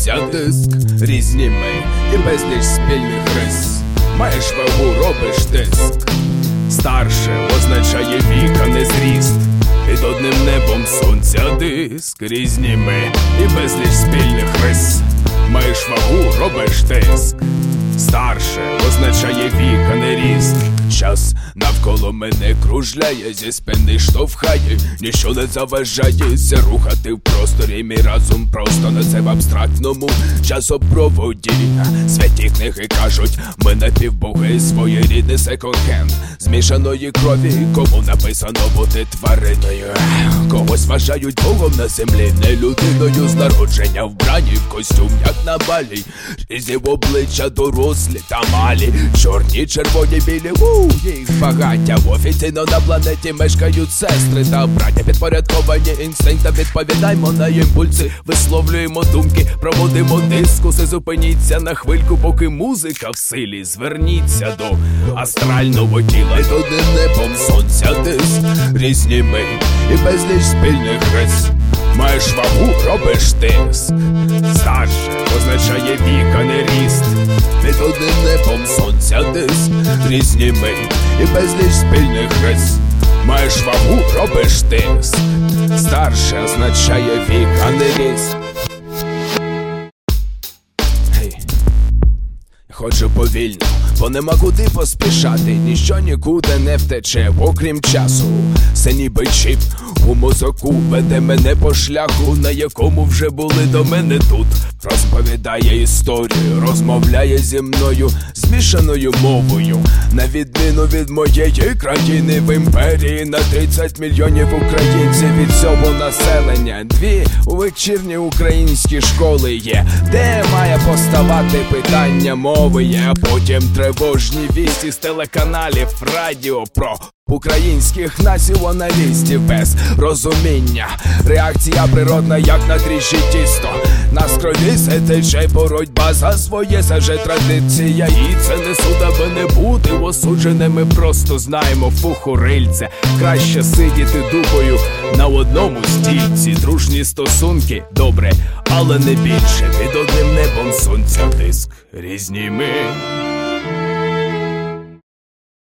сонця диск, різні ми і безліч спільних рис. Маєш вагу, робиш тиск. Старше означає вік, а не зріст. Під одним небом сонця диск, різні ми і безліч спільних рис. Маєш вагу, робиш тиск. Старше означає вік, а не ріст. Час навколо мене кружляє, зі спини штовхає, ніщо не заважається рухати в просторі. Мій разум просто несе в абстрактному часопроводі. Святі книги кажуть, ми напівбоги, своєрідний секонд-хенд змішаної крові, кому написано бути твариною. Когось вважають богом на землі, не людиною з народження вбрані в костюм, як на балі. Різні обличчя дорослі та малі, чорні, червоні, білі, у їх багаття. Офіційно на планеті мешкають сестри та браття підпорядковані інстинктам. Відповідаємо на імпульси, висловлюємо думки, проводимо дискуси. Зупиніться на хвильку, поки музика в силі. Зверніться до астрального тіла. Під одним небом сонця диск, різні ми і безліч спільних рис. Маєш вагу, робиш тиск. Старше означає вік, а не ріст. Різні ми і безліч спільних рис. Маєш вагу, робиш ти Старше означає вік, а не ріст. Хочу повільно, бо нема куди поспішати, ніщо нікуди не втече, окрім часу. Це ніби чіп у мозоку веде мене по шляху, на якому вже були до мене тут. Розповідає історію, розмовляє зі мною змішаною мовою. На відміну від моєї країни в імперії на 30 мільйонів українців від цього населення. Дві вечірні українські школи є, де має поставати питання мови. Є, а потім тривожні вісті з телеканалів радіо про. Українських націоналістів без розуміння, реакція природна, як на дріжджі тісто. На крові се тече боротьба за своє це же традиція. І це не суд, аби не бути осудженими. Просто знаємо фухурильце. Краще сидіти дупою на одному стільці. Дружні стосунки добре, але не більше. Під одним небом сонця диск. Різні ми